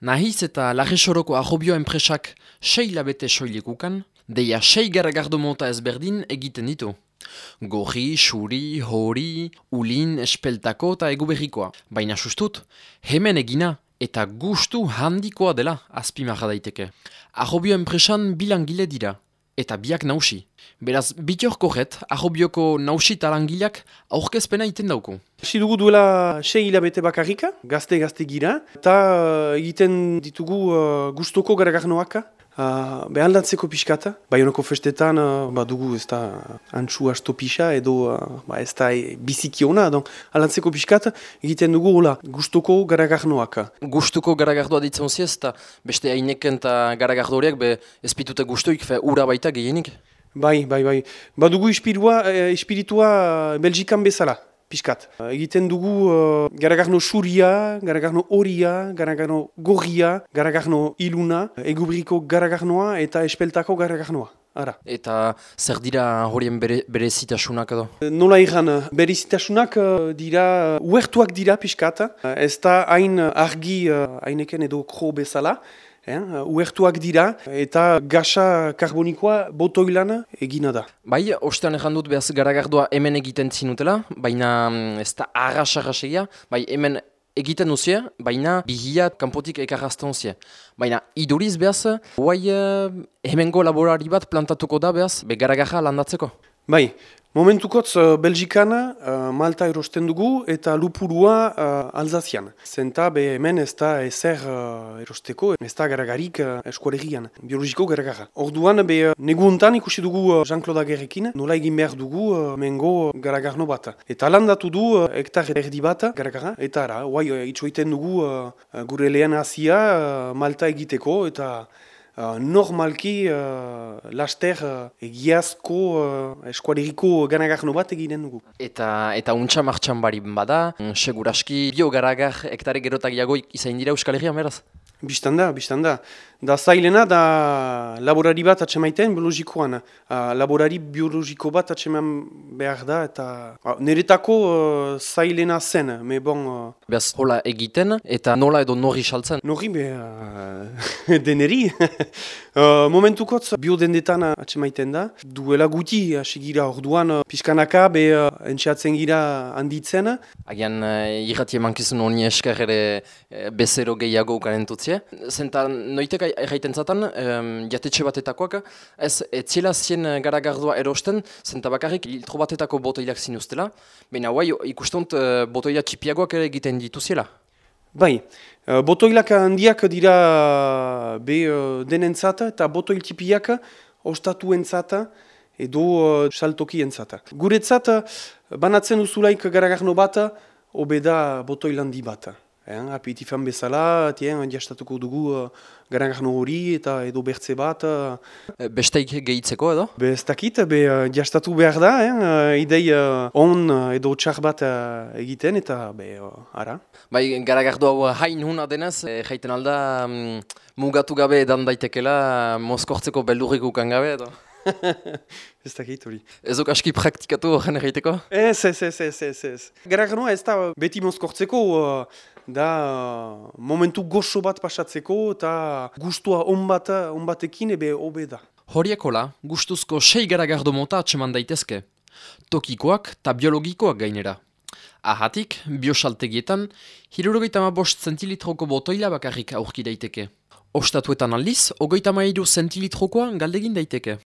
Nahiz eta lagesoroko ahobio enpresak sei labete soilekukan, deia sei garagardo mota ezberdin egiten ditu. Gorri, xuri, hori, ulin, espeltako eta eguberrikoa. Baina sustut, hemen egina eta gustu handikoa dela azpimarra daiteke. Ahobio enpresan bilangile dira, eta biak nausi. Beraz, bitorko jet, ahobioko nausi talangileak aurkezpena iten dauku. Hasi dugu duela sei hilabete bakarrika, gazte-gazte gira, eta uh, egiten ditugu uh, gustoko garagarnoaka. Uh, be aldatzeko pixkata, bai honoko festetan uh, ba dugu ez da antxu asto pixa edo uh, ba ez da e, biziki ona, donc aldatzeko pixkata egiten dugu hola gustoko garagarnoaka. Gustuko garagardoa ditzen ziez, eta beste haineken eta garagardoriak be ezpitute gustuik, fe ura baita gehienik. Bai, bai, bai. Ba dugu ispiritua, eh, ispiritua Belgikan bezala. Piskat. Egiten dugu uh, garagarno suria, garagarno horia, garagarno gorria, garagarno iluna, egubriko garagarnoa eta espeltako garagarnoa. Ara. Eta zer dira horien bere, bere zitasunak edo? Nola iran, bere zitasunak uh, dira, uertuak dira piskat. Uh, ez da hain argi haineken edo kro bezala. Eh, uertuak dira eta gasa karbonikoa botoilan egina da. Bai, ostean egin dut behaz garagardoa hemen egiten zinutela, baina mm, ez da arras-arrasegia, bai hemen egiten duzia, baina bihia kanpotik ekarrazten duzia. Baina iduriz behaz, guai eh, hemengo laborari bat plantatuko da behaz, be garagarra landatzeko. Bai, momentukotz uh, Belgikan uh, Malta erosten dugu eta lupurua uh, Alzazian. Zenta be hemen ez da ezer uh, erosteko, ez da garagarik uh, eskualegian, biologiko garagarra. Orduan be neguuntan ikusi dugu uh, Jean-Claude Agerrekin, nola egin behar dugu uh, mengo garagarno bat. Eta landatu du uh, hektar erdi bat garagarra, eta ara, guai, uh, itxoiten dugu uh, gure lehen hasia uh, Malta egiteko eta Uh, normalki uh, laster uh, egiazko uh, eskualeriko ganagarno bat eginen dugu. Eta eta untxa martxan bari bada, mm, seguraski bio garagar hektare gerotak jago izain dira Euskal Herrian beraz? Bistan da, bistan da. Da zailena da laborari bat atxemaiten biologikoan. Uh, laborari biologiko bat atxeman behar da eta uh, niretako uh, zailena zen, me bon... Uh, Beaz, hola egiten eta nola edo nori saltzen? Nori be, uh, deneri. uh, momentukotz biodendetan atxemaiten da. Duela guti, asigira orduan, uh, pixkanaka be uh, entxeatzen gira handitzen. Agian uh, irrati emankizun honi esker ere bezero gehiago garentutzea. Zenta noiteka erraiten zaten, um, jatetxe batetakoak, ez etziela zien garagardua erosten, zenta bakarrik litro batetako botoiak zinuztela, baina guai ikustont uh, botoia txipiagoak ere egiten dituziela. Bai, uh, botoilak handiak dira be uh, denentzat eta botoil txipiak ostatuentzat edo uh, saltoki. Guretzat, banatzen uzulaik garagarno bat, obeda botoil handi bat. Eh, apitifan bezala, tien, jastatuko dugu uh, garangarno hori eta edo bertze bat. Uh, Besteik gehitzeko edo? Be ez dakit, be uh, jastatu behar da, eh, idei uh, on edo txar bat uh, egiten eta be uh, ara. Bai, garagardo hau hain huna denez, e, jaiten alda um, mugatu gabe edan daitekela mozkortzeko beldurrik ukan gabe edo? Ez dakit hori. Ezok aski praktikatu horren egiteko? Ez, ez, ez, ez, ez, ez. Garagarnoa ez da beti mozkortzeko, uh, da uh, momentu goxo bat pasatzeko eta gustua onbat, onbatekin ebe hobe da. Horiekola, gustuzko sei garagardo mota atseman daitezke. Tokikoak eta biologikoak gainera. Ahatik, biosaltegietan, hirurogeita ma bost zentilitroko botoila bakarrik aurki daiteke. Ostatuetan aldiz, ogoita mairu zentilitrokoa galdegin daiteke.